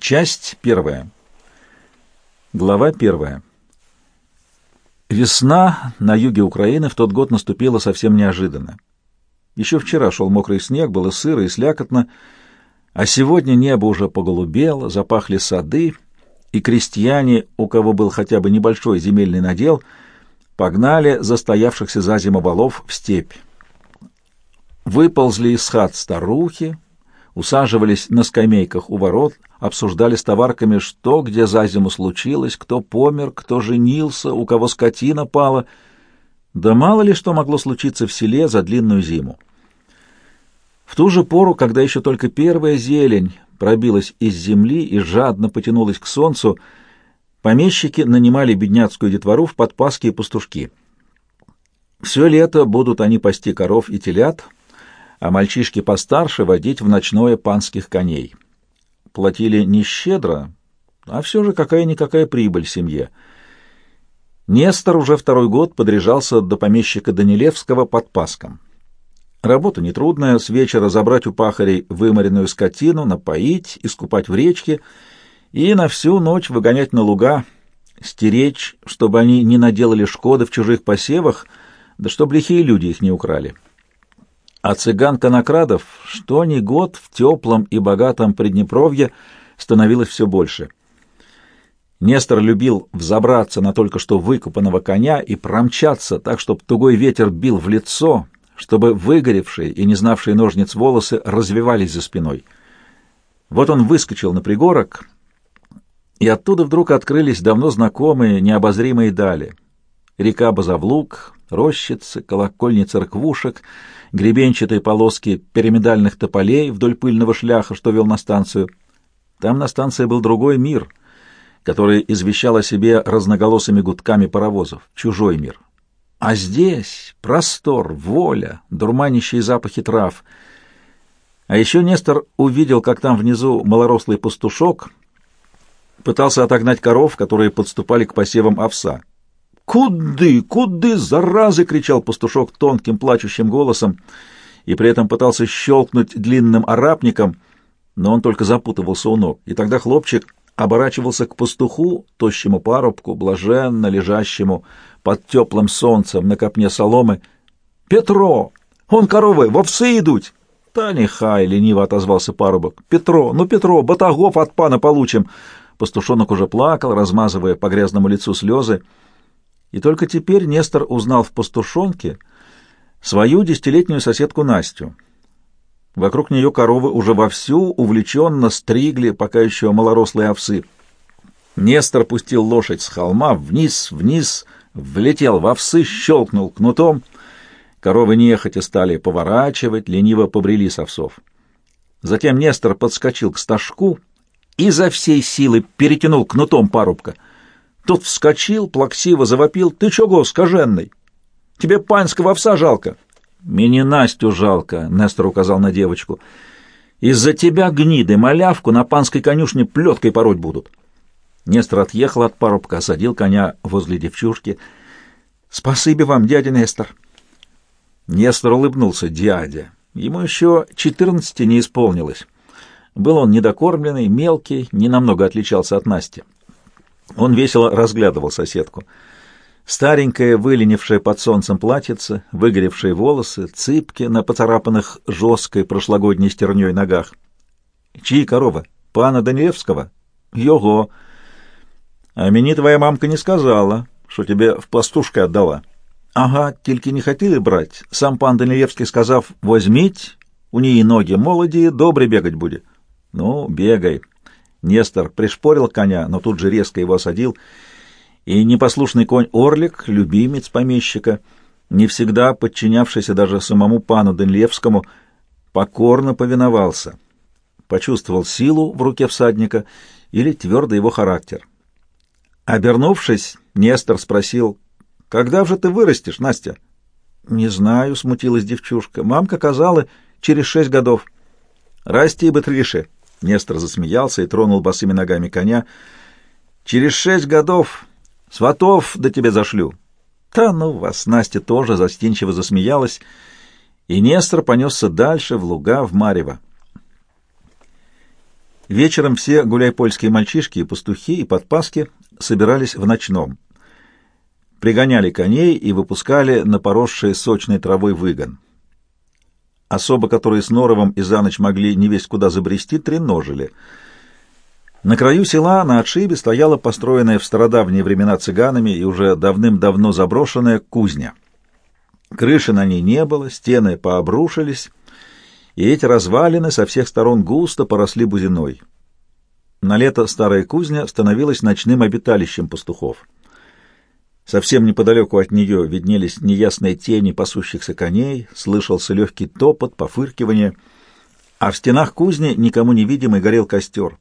Часть первая. Глава первая. Весна на юге Украины в тот год наступила совсем неожиданно. Еще вчера шел мокрый снег, было сыро и слякотно, а сегодня небо уже поголубело, запахли сады, и крестьяне, у кого был хотя бы небольшой земельный надел, погнали застоявшихся за зиму валов в степь. Выползли из хат старухи, усаживались на скамейках у ворот, обсуждали с товарками, что где за зиму случилось, кто помер, кто женился, у кого скотина пала. Да мало ли что могло случиться в селе за длинную зиму. В ту же пору, когда еще только первая зелень пробилась из земли и жадно потянулась к солнцу, помещики нанимали бедняцкую детвору в подпаски и пастушки. Все лето будут они пасти коров и телят — а мальчишки постарше водить в ночное панских коней. Платили не щедро, а все же какая-никакая прибыль семье. Нестор уже второй год подряжался до помещика Данилевского под Паском. Работа нетрудная, с вечера забрать у пахарей выморенную скотину, напоить, искупать в речке и на всю ночь выгонять на луга, стеречь, чтобы они не наделали шкоды в чужих посевах, да чтобы лихие люди их не украли. А цыган-конокрадов, что ни год в теплом и богатом Приднепровье становилось все больше. Нестор любил взобраться на только что выкупанного коня и промчаться так, чтобы тугой ветер бил в лицо, чтобы выгоревшие и не знавшие ножниц волосы развивались за спиной. Вот он выскочил на пригорок, и оттуда вдруг открылись давно знакомые необозримые дали. Река Базавлук, рощицы, колокольни церквушек — гребенчатые полоски пирамидальных тополей вдоль пыльного шляха, что вел на станцию. Там на станции был другой мир, который извещал о себе разноголосыми гудками паровозов, чужой мир. А здесь простор, воля, дурманящие запахи трав. А еще Нестор увидел, как там внизу малорослый пастушок пытался отогнать коров, которые подступали к посевам овса. «Куды? Куды, заразы!» — кричал пастушок тонким плачущим голосом и при этом пытался щелкнуть длинным арапником, но он только запутывался у ног. И тогда хлопчик оборачивался к пастуху, тощему парубку, блаженно лежащему под теплым солнцем на копне соломы. «Петро! Он коровы! Вовсы идут!» «Та нехай!» — лениво отозвался парубок. «Петро! Ну, Петро! Батагов от пана получим!» Пастушонок уже плакал, размазывая по грязному лицу слезы. И только теперь Нестор узнал в пастушонке свою десятилетнюю соседку Настю. Вокруг нее коровы уже вовсю увлеченно стригли пока еще малорослые овсы. Нестор пустил лошадь с холма вниз, вниз, влетел в овсы, щелкнул кнутом. Коровы нехотя стали поворачивать, лениво побрели с овсов. Затем Нестор подскочил к стажку и за всей силы перетянул кнутом парубка — тот вскочил, плаксиво завопил. «Ты чего, скаженный? Тебе панского овса жалко?» «Мне Настю жалко», — Нестор указал на девочку. «Из-за тебя, гниды, малявку на панской конюшне плеткой пороть будут». Нестор отъехал от парубка, осадил коня возле девчушки. «Спасибо вам, дядя Нестор». Нестор улыбнулся. «Дядя». Ему еще четырнадцати не исполнилось. Был он недокормленный, мелкий, ненамного отличался от Насти. Он весело разглядывал соседку. Старенькая, выленившая под солнцем платьице, выгоревшие волосы, цыпки на поцарапанных жесткой прошлогодней стерней ногах. Чьи корова? Пана Данилевского? Його. А мне твоя мамка не сказала, что тебе в пастушке отдала. Ага, тільки не хотели брать. Сам пан Данилевский, сказав, возьміть, у нее ноги молодые, добре бегать будет. Ну, бегай. Нестор пришпорил коня, но тут же резко его осадил, и непослушный конь Орлик, любимец помещика, не всегда подчинявшийся даже самому пану Денлевскому, покорно повиновался, почувствовал силу в руке всадника или твердый его характер. Обернувшись, Нестор спросил, «Когда же ты вырастешь, Настя?» «Не знаю», — смутилась девчушка. «Мамка казала, через шесть годов». «Расти, Батрише», Нестор засмеялся и тронул босыми ногами коня. «Через шесть годов сватов до тебя зашлю». «Да ну вас!» Настя тоже застенчиво засмеялась, и Нестор понесся дальше, в луга, в Марево. Вечером все гуляйпольские мальчишки и пастухи и подпаски собирались в ночном. Пригоняли коней и выпускали на поросшие сочной травой выгон. Особо, которые с норовом и за ночь могли не весь куда забрести, треножили. На краю села на отшибе стояла построенная в стародавние времена цыганами и уже давным-давно заброшенная кузня. Крыши на ней не было, стены пообрушились, и эти развалины со всех сторон густо поросли бузиной. На лето старая кузня становилась ночным обиталищем пастухов. Совсем неподалеку от нее виднелись неясные тени пасущихся коней, слышался легкий топот, пофыркивание, а в стенах кузни никому невидимый горел костер.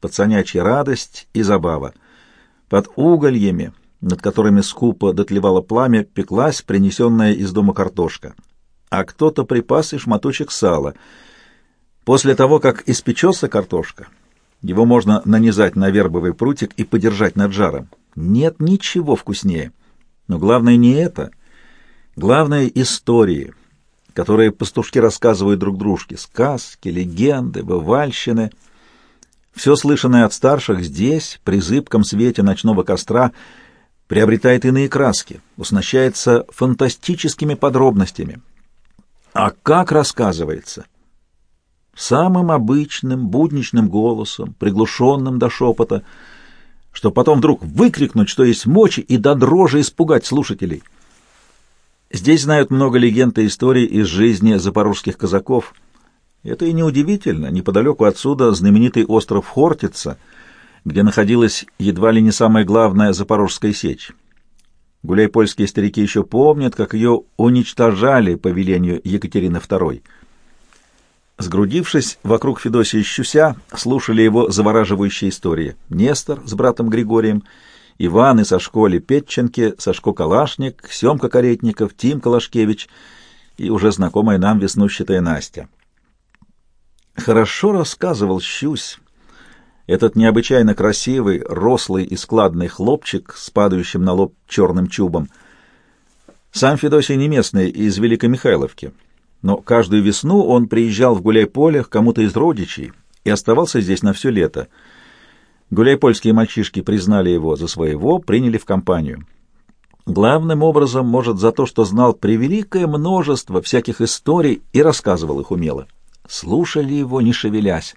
Пацанячья радость и забава. Под угольями, над которыми скупо дотлевало пламя, пеклась принесенная из дома картошка. А кто-то припас и шматочек сала. После того, как испечется картошка, его можно нанизать на вербовый прутик и подержать над жаром. Нет ничего вкуснее. Но главное не это. Главное — истории, которые пастушки рассказывают друг дружке. Сказки, легенды, бывальщины. Все слышанное от старших здесь, при зыбком свете ночного костра, приобретает иные краски, уснащается фантастическими подробностями. А как рассказывается? Самым обычным, будничным голосом, приглушенным до шепота — что потом вдруг выкрикнуть, что есть мочи, и до дрожи испугать слушателей. Здесь знают много легенд и историй из жизни запорожских казаков. Это и неудивительно. Неподалеку отсюда знаменитый остров Хортица, где находилась едва ли не самая главная запорожская сечь. Гуляй-польские старики еще помнят, как ее уничтожали по велению Екатерины II. Сгрудившись вокруг Федосия Щуся, слушали его завораживающие истории. Нестор с братом Григорием, Иван и Сашко Лепетченки, Сашко Калашник, Семка Каретников, Тим Калашкевич и уже знакомая нам веснущатая Настя. Хорошо рассказывал Щусь, этот необычайно красивый, рослый и складный хлопчик с падающим на лоб черным чубом. Сам Федосий не местный, из Великомихайловки но каждую весну он приезжал в гуляй-поле к кому-то из родичей и оставался здесь на все лето. Гуляй-польские мальчишки признали его за своего, приняли в компанию. Главным образом, может, за то, что знал превеликое множество всяких историй и рассказывал их умело. Слушали его, не шевелясь,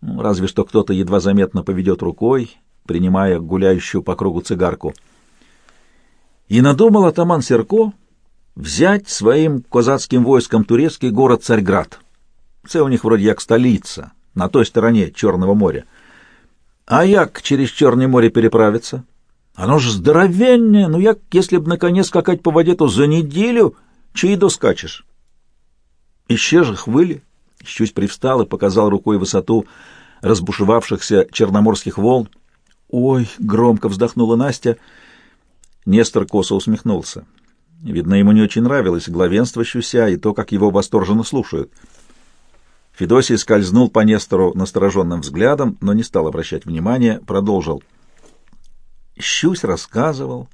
ну, разве что кто-то едва заметно поведет рукой, принимая гуляющую по кругу цигарку. И надумал атаман Серко взять своим козацким войском турецкий город Царьград. Це у них вроде як столица, на той стороне Черного моря. А як через Черное море переправиться? Оно ж здоровенное, ну як, если б наконец скакать по воде, то за неделю чей доскачешь. Еще же хвыли. Щусь привстал и показал рукой высоту разбушевавшихся черноморских волн. «Ой!» — громко вздохнула Настя. Нестор косо усмехнулся. Видно, ему не очень нравилось главенство Щуся и то, как его восторженно слушают. Федосий скользнул по Нестору настороженным взглядом, но не стал обращать внимания, продолжил. Щусь рассказывал,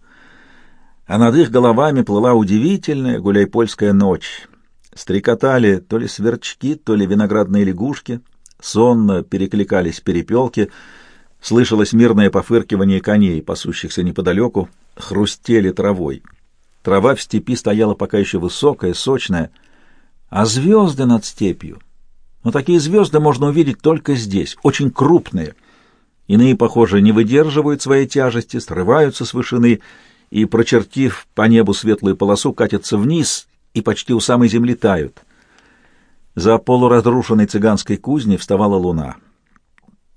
а над их головами плыла удивительная гуляйпольская ночь. Стрекотали то ли сверчки, то ли виноградные лягушки, сонно перекликались перепелки, слышалось мирное пофыркивание коней, пасущихся неподалеку, хрустели травой. Трава в степи стояла пока еще высокая, сочная, а звезды над степью. Но такие звезды можно увидеть только здесь, очень крупные. Иные, похоже, не выдерживают своей тяжести, срываются с вышины и, прочертив по небу светлую полосу, катятся вниз и почти у самой земли тают. За полуразрушенной цыганской кузней вставала луна.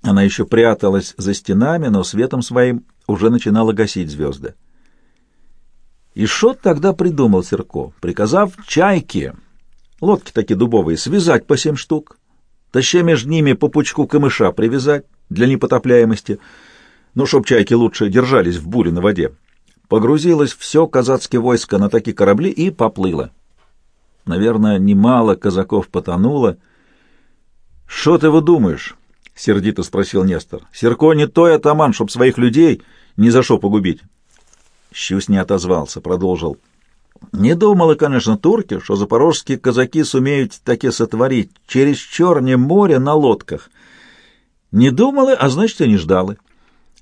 Она еще пряталась за стенами, но светом своим уже начинала гасить звезды. И что тогда придумал Серко, приказав чайке, лодки такие дубовые, связать по семь штук, таща между ними по пучку камыша привязать для непотопляемости, ну, чтоб чайки лучше держались в буре на воде. Погрузилось все казацкие войско на такие корабли и поплыло. Наверное, немало казаков потонуло. — Что ты вы думаешь? — сердито спросил Нестор. — Серко не той атаман, чтоб своих людей ни за что погубить. Щусь не отозвался, продолжил. Не думали, конечно, турки, что запорожские казаки сумеют таки сотворить через Черное море на лодках. Не думали, а значит, и не ждали.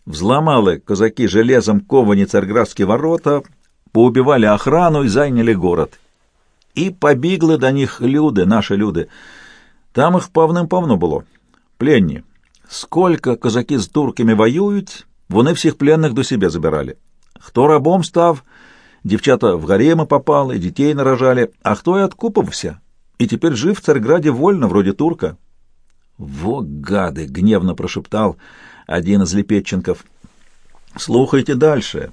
Взломали казаки железом ковані царградські ворота, поубивали охрану и заняли город. І побігли до них люди, наші люди. Там їх повним-повно було. Пленні. Сколько козаки з турками воюють, вони всіх пленних до себе забирали. Хто рабом став, дівчата в гареми попали, дітей наражали, а хто і откупався. И теперь жив в Царьграде вольно, вроде турка. «Во, гады!» — гневно прошептал один из лепетченков. «Слухайте дальше.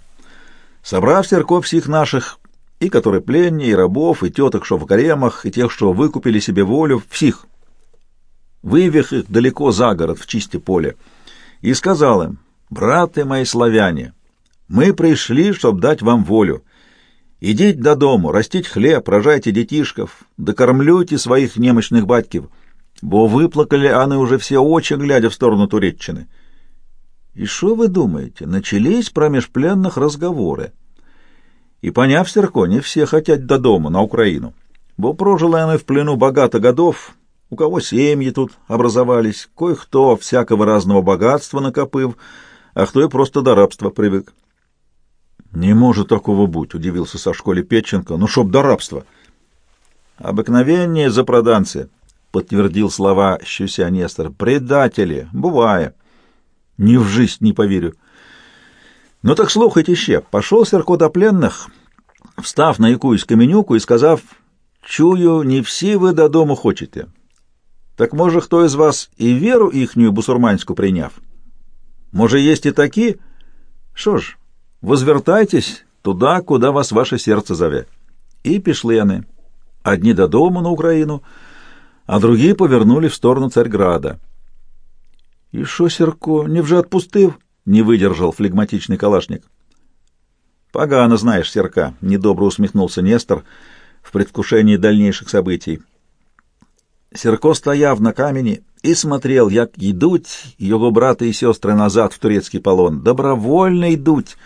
Собрав церковь всех наших, и которые пленни, и рабов, и теток, что в гаремах, и тех, что выкупили себе волю, всех, вывех их далеко за город, в чисте поле, и сказал им, «Браты мои славяне, Мы пришли, чтобы дать вам волю. Идите до дому, растить хлеб, рожайте детишков, докормлюйте своих немощных батьків, бо выплакали они уже все очи, глядя в сторону Туреччины». И что вы думаете, начались промеж пленных разговоры. И, поняв Серко, не все хотят до дома, на Украину, бо прожили они в плену богато годов, у кого семьи тут образовались, кое-кто всякого разного богатства накопыв, а кто и просто до рабства привык. «Не может такого быть», — удивился со школе Петченко, — «ну чтоб до рабства». «Обыкновение запроданцы», — подтвердил слова щуся Нестор, — «предатели, бывая». Ни в жизнь не поверю. Ну так слухайте ще. Пошел Серко до пленных, встав на якусь каменюку и сказав, «Чую, не всі ви додому хочете. Так може, хто із вас і віру їхню бусурманську прийняв? Може, есть і такі? Що ж, возвертайтесь туда, куда вас ваше серце зове». И пішли они. Одни додому на Украину, а другие повернули в сторону Царьграда. «І що, Сірко, невже отпустив?» — не выдержал флегматичный калашник. «Погано знаешь, Серка», — недобро усмехнулся Нестор в предвкушении дальнейших событий. Серко стояв на камені і смотрел, як йдуть його брати і сестри назад в турецький полон. Добровольно йдуть.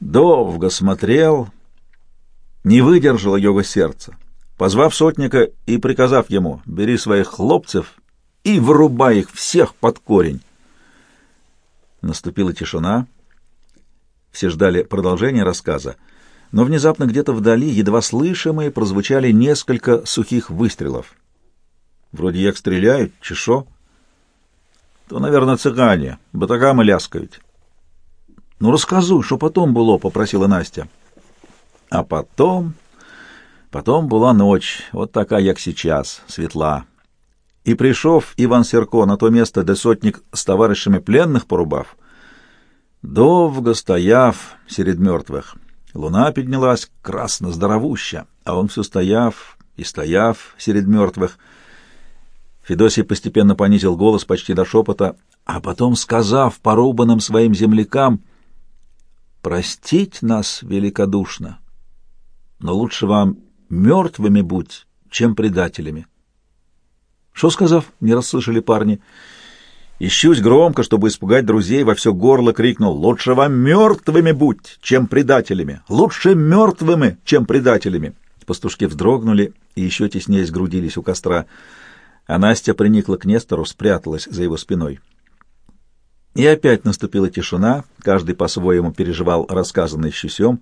Довго смотрел, не выдержало його сердце. Позвав сотника и приказав ему, бери своих хлопцев и врубай их всех под корень. Наступила тишина. Все ждали продолжения рассказа, но внезапно где-то вдали, едва слышимые, прозвучали несколько сухих выстрелов. Вроде як стреляют, чешо. То, наверное, цыгане, батагами ляскают. Ну, рассказуй, что потом было, — попросила Настя. А потом... Потом была ночь, вот такая, як сейчас, светла. И пришов Иван Серко на то место, де сотник с товарищами пленных порубав, довго стояв серед мертвых. Луна поднялась красно здоровуща, а он все стояв и стояв серед мертвых. Федосий постепенно понизил голос почти до шепота, а потом, сказав порубанным своим землякам, «Простить нас великодушно, но лучше вам мертвыми будь, чем предателями». «Что сказав?» — не расслышали парни. Ищусь громко, чтобы испугать друзей, во все горло крикнул «Лучше вам мертвыми будь, чем предателями! Лучше мертвыми, чем предателями!» Пастушки вздрогнули и еще теснее сгрудились у костра, а Настя приникла к Нестору, спряталась за его спиной. И опять наступила тишина, каждый по-своему переживал рассказанный щусем.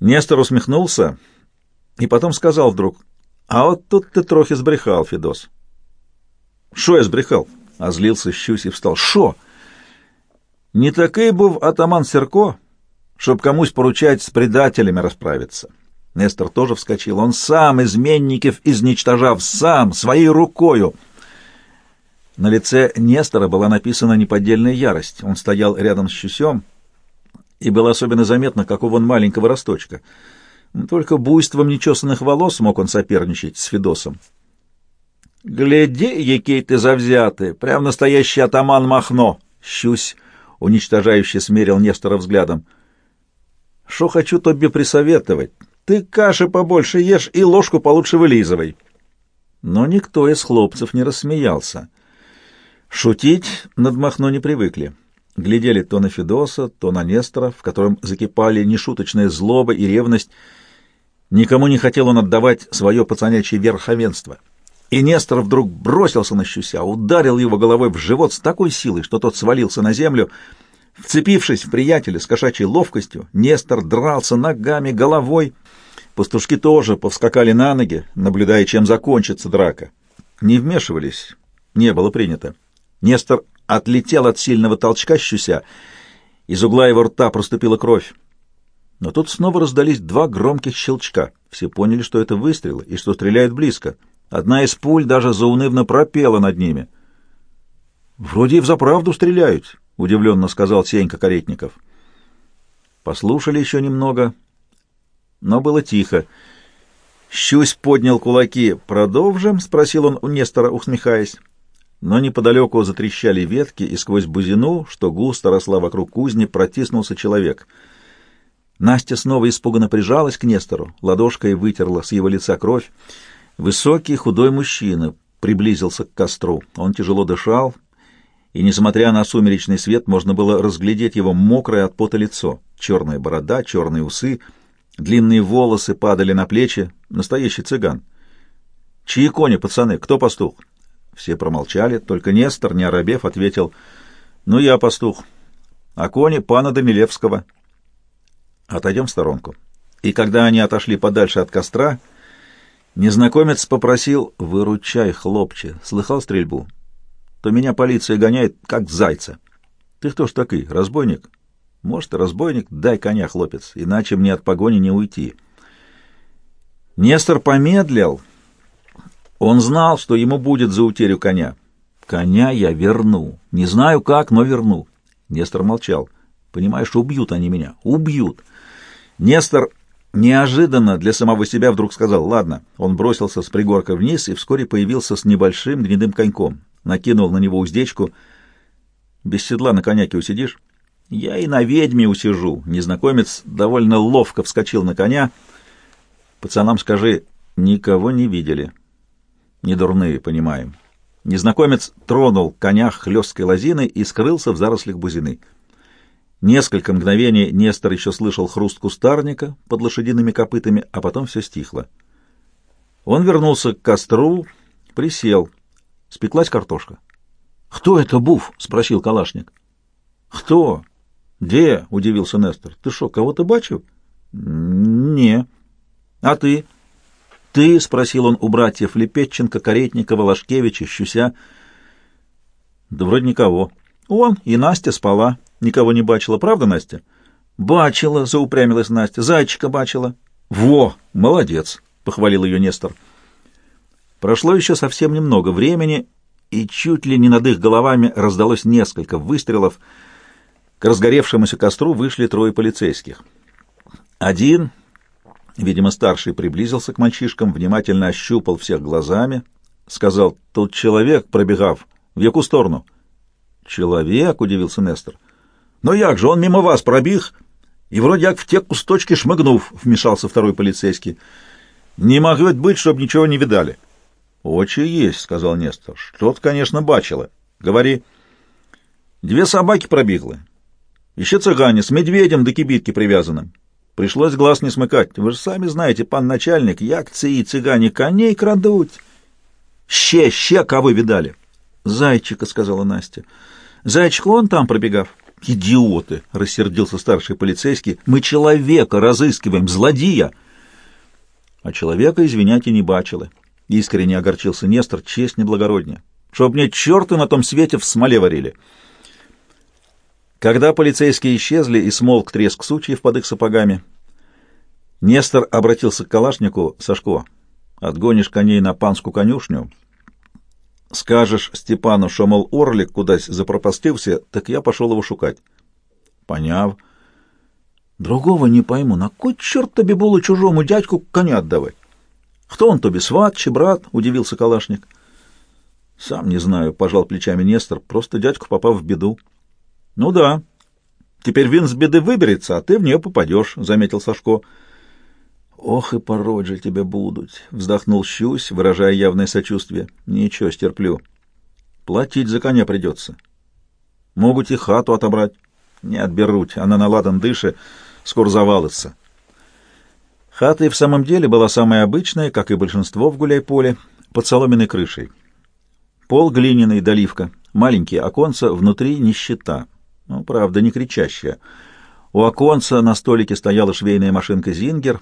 Нестор усмехнулся и потом сказал вдруг — а от тут ти трохи збрехав, Федос. Що я збрехав? А злился щусь и встал. Що? Не такий був атаман Серко, чтоб комусь поручать с предателями расправиться. Нестор тоже вскочил. Он сам изменников изничтожав, сам, своей рукою. На лице Нестора была написана неподдельная ярость. Он стоял рядом с Щусем, и было особенно заметно, какого он маленького росточка — только буйством нечесанных волос мог он соперничать с Федосом. «Гляди, який ты завзятый, прям настоящий атаман Махно!» Щусь, уничтожающе смерил Нестора взглядом. «Шо хочу тебе присоветовать? Ты каши побольше ешь и ложку получше вылизывай». Но никто из хлопцев не рассмеялся. Шутить над Махно не привыкли. Глядели то на Федоса, то на Нестора, в котором закипали нешуточная злоба и ревность, Никому не хотел он отдавать свое пацанячье верховенство. И Нестор вдруг бросился на Щуся, ударил его головой в живот с такой силой, что тот свалился на землю. Вцепившись в приятеля с кошачьей ловкостью, Нестор дрался ногами, головой. Пастушки тоже повскакали на ноги, наблюдая, чем закончится драка. Не вмешивались, не было принято. Нестор отлетел от сильного толчка Щуся, из угла его рта проступила кровь. Но тут снова раздались два громких щелчка. Все поняли, что это выстрелы и что стреляют близко. Одна из пуль даже заунывно пропела над ними. «Вроде и взаправду стреляют», — удивленно сказал Сенька Каретников. Послушали еще немного, но было тихо. Щусь поднял кулаки. «Продолжим?» — спросил он у Нестора, усмехаясь. Но неподалеку затрещали ветки, и сквозь бузину, что густо росла вокруг кузни, протиснулся человек. Настя снова испуганно прижалась к Нестору, ладошкой вытерла с его лица кровь. Высокий, худой мужчина приблизился к костру. Он тяжело дышал, и, несмотря на сумеречный свет, можно было разглядеть его мокрое от пота лицо. Черная борода, черные усы, длинные волосы падали на плечи. Настоящий цыган. «Чьи кони, пацаны? Кто пастух?» Все промолчали, только Нестор, не оробев, ответил, «Ну, я пастух, а кони пана Данилевского». «Отойдем в сторонку». И когда они отошли подальше от костра, Незнакомец попросил «Выручай, хлопче!» Слыхал стрельбу? То меня полиция гоняет, как зайца. Ты кто ж такой, разбойник? Может, разбойник? Дай коня, хлопец, иначе мне от погони не уйти. Нестор помедлил. Он знал, что ему будет за утерю коня. Коня я верну. Не знаю как, но верну. Нестор молчал. Понимаешь, убьют они меня. Убьют. Нестор Неожиданно для самого себя вдруг сказал «Ладно». Он бросился с пригорка вниз и вскоре появился с небольшим гнедым коньком. Накинул на него уздечку. «Без седла на коняке усидишь?» «Я и на ведьме усижу». Незнакомец довольно ловко вскочил на коня. «Пацанам скажи, никого не видели». «Не дурные, понимаем». Незнакомец тронул коня хлесткой лозиной и скрылся в зарослях бузины. Несколько мгновений Нестор еще слышал хруст кустарника под лошадиными копытами, а потом все стихло. Он вернулся к костру, присел. Спеклась картошка. «Кто это, Буф?» — спросил Калашник. «Кто? Где?» — удивился Нестор. «Ты что, кого-то бачил?» «Не». «А ты?» «Ты?» — спросил он у братьев Лепетченко, Каретникова, Лашкевича, Щуся. «Да вроде никого. Он и Настя спала». Никого не бачила, правда, Настя? Бачила, заупрямилась Настя. Зайчика бачила. Во, молодец, похвалил ее Нестор. Прошло еще совсем немного времени, и чуть ли не над их головами раздалось несколько выстрелов. К разгоревшемуся костру вышли трое полицейских. Один, видимо, старший, приблизился к мальчишкам, внимательно ощупал всех глазами, сказал, «Тут человек, пробегав, в яку сторону?» «Человек?» — удивился Нестор. Но як же, он мимо вас пробіг, и вроде як в те кусточки шмыгнув, вмешался второй полицейский. Не может быть, чтоб ничего не видали. Очи есть, сказал Нестор. Что-то, конечно, бачило. Говори. Две собаки пробегли. Еще цыгане с медведем до кибитки привязанным. Пришлось глаз не смыкать. Вы же сами знаете, пан начальник, як ці цыгане коней крадут. Ще, ще кого видали? Зайчика, сказала Настя. Зайчик он там пробегав. «Идиоты!» — рассердился старший полицейский. «Мы человека разыскиваем, злодея!» А человека, извиняйте, не бачили. Искренне огорчился Нестор, честь неблагороднее. Чтоб мне черты на том свете в смоле варили. Когда полицейские исчезли и смолк треск сучьев под их сапогами, Нестор обратился к калашнику Сашко. «Отгонишь коней на панскую конюшню, Скажешь Степану, что, мол, орлик кудась запропастился, так я пошел его шукать. Поняв. Другого не пойму, на кой черт тебе было чужому дядьку коня отдавать? Кто он тебе, сват брат? — удивился Калашник. Сам не знаю, — пожал плечами Нестор, — просто дядьку попав в беду. Ну да, теперь Вин с беды выберется, а ты в нее попадешь, — заметил Сашко. «Ох и пороть же тебе будут!» — вздохнул Щусь, выражая явное сочувствие. «Ничего, стерплю. Платить за коня придется. Могут и хату отобрать. Не отберут, она на ладан дыше, скоро завалится». Хата и в самом деле была самая обычная, как и большинство в гуляй-поле. под соломенной крышей. Пол глиняный, доливка, маленькие оконца, внутри нищета. Ну, правда, не кричащая. У оконца на столике стояла швейная машинка «Зингер»,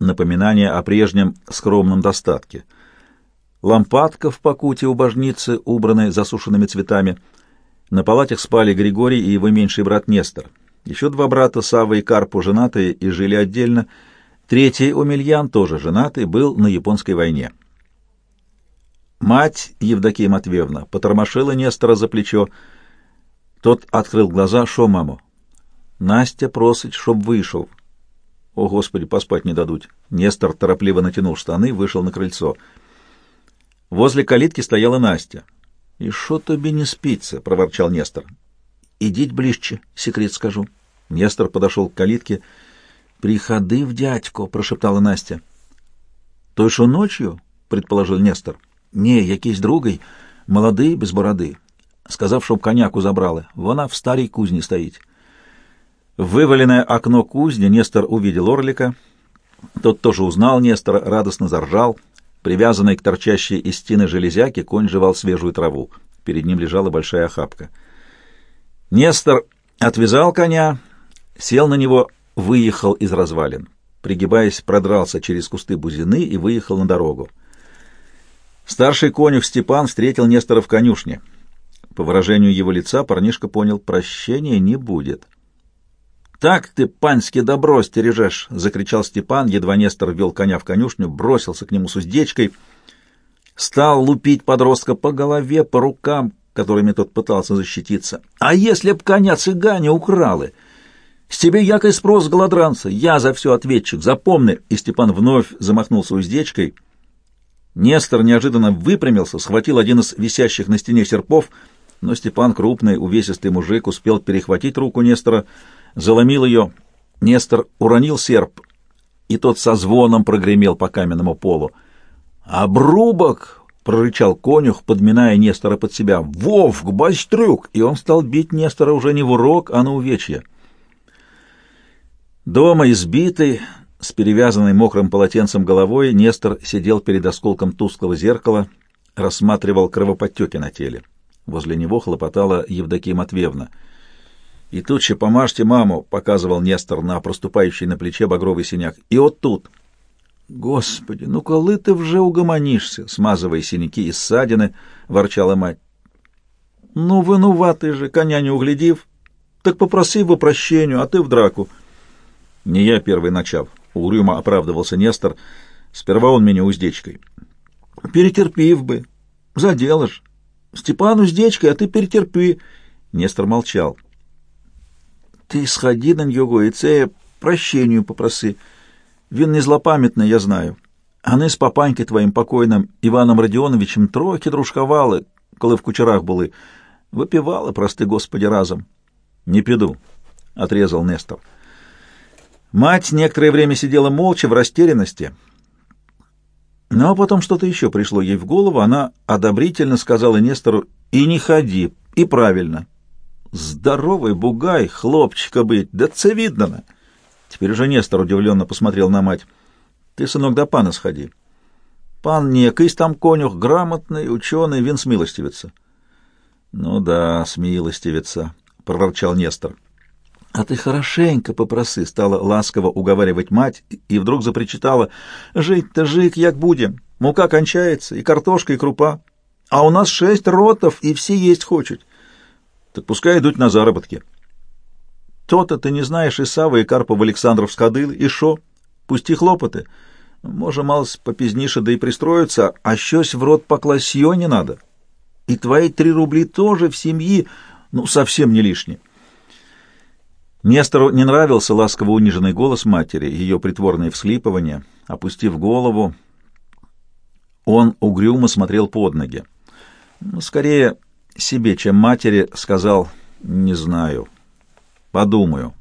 напоминание о прежнем скромном достатке. Лампадка в покуте у божницы, убранной засушенными цветами. На палатях спали Григорий и его меньший брат Нестор. Еще два брата, Сава и Карпу, женатые и жили отдельно. Третий, Умельян, тоже женатый, был на японской войне. Мать Евдокия Матвеевна потормошила Нестора за плечо. Тот открыл глаза. «Шо, маму?» «Настя просит, чтоб вышел». «О, Господи, поспать не дадут». Нестор торопливо натянул штаны, вышел на крыльцо. Возле калитки стояла Настя. «И шо тебе не спится?» — проворчал Нестор. «Идите ближе, секрет скажу». Нестор подошел к калитке. «Приходи в дядьку», — прошептала Настя. «Той, что ночью?» — предположил Нестор. Не, якийсь другий, молодий, без бороди Сказав, щоб коняку забрали. Вона в старій кузні стоїть. В вываленное окно кузни Нестор увидел орлика. Тот тоже узнал Нестора, радостно заржал. Привязанный к торчащей из стены железяке, конь жевал свежую траву. Перед ним лежала большая охапка. Нестор отвязал коня, сел на него, выехал из развалин. Пригибаясь, продрался через кусты бузины и выехал на дорогу. Старший конюх Степан встретил Нестора в конюшне. по выражению его лица парнишка понял, прощения не будет. «Так ты, пански, добро стережешь!» — закричал Степан, едва Нестор ввел коня в конюшню, бросился к нему с уздечкой, стал лупить подростка по голове, по рукам, которыми тот пытался защититься. «А если б коня цыгане украли? С тебе якой спрос голодранца, я за все ответчик, запомни!» И Степан вновь замахнулся уздечкой — Нестор неожиданно выпрямился, схватил один из висящих на стене серпов, но Степан, крупный, увесистый мужик, успел перехватить руку Нестора, заломил ее. Нестор уронил серп, и тот со звоном прогремел по каменному полу. «Обрубок!» — прорычал конюх, подминая Нестора под себя. «Вовк, бастрюк!» И он стал бить Нестора уже не в урок, а на увечье. Дома избитый, с перевязанной мокрым полотенцем головой Нестор сидел перед осколком тусклого зеркала, рассматривал кровоподтеки на теле. Возле него хлопотала Евдокия Матвеевна. «И тут же помажьте маму», — показывал Нестор на проступающий на плече багровый синяк. «И вот тут». «Господи, ну коли ты вже угомонишься?» — смазывая синяки и ссадины, ворчала мать. «Ну, винуватый же, коня не углядив. Так попроси его прощению, а ты в драку». «Не я первый начав», Угрюмо оправдывался Нестор. Сперва он меня уздечкой. Перетерпив бы. Заделаешь. Степан уздечкой, а ты перетерпи. Нестор молчал. Ты сходи на нього і це прощению попроси. Він не злопам'ятний, я знаю. Они з папаньки твоїм покойним Іваном Радіоновичем трохи дружкували, коли в кучерах були. Випивали, прости Господи, разом. Не піду, — отрезал Нестор. Мать некоторое время сидела молча в растерянности. Но потом что-то еще пришло ей в голову. Она одобрительно сказала Нестору «И не ходи, и правильно». «Здоровый бугай, хлопчика быть, да це видно!» Теперь уже Нестор удивленно посмотрел на мать. «Ты, сынок, до пана сходи. Пан некийсь там конюх, грамотный, ученый, вин смилостивится». «Ну да, смилостивится», — проворчал Нестор. «А ты хорошенько попроси», — стала ласково уговаривать мать, и вдруг запричитала. «Жить-то жить, як будем. Мука кончается, и картошка, и крупа. А у нас шесть ротов, и все есть хочут. Так пускай идут на заработки». «То-то ты не знаешь и Савы, и Карпа в Александров скадыл, и шо? Пусти хлопоты. Може, малость попізніше да и пристроиться, а щось в рот покласть не надо. И твои три рубли тоже в семьи, ну, совсем не лишние». Нестору не нравился ласково униженный голос матери, ее притворное всхлипывание. Опустив голову, он угрюмо смотрел под ноги. Ну, скорее себе, чем матери, сказал «не знаю, подумаю».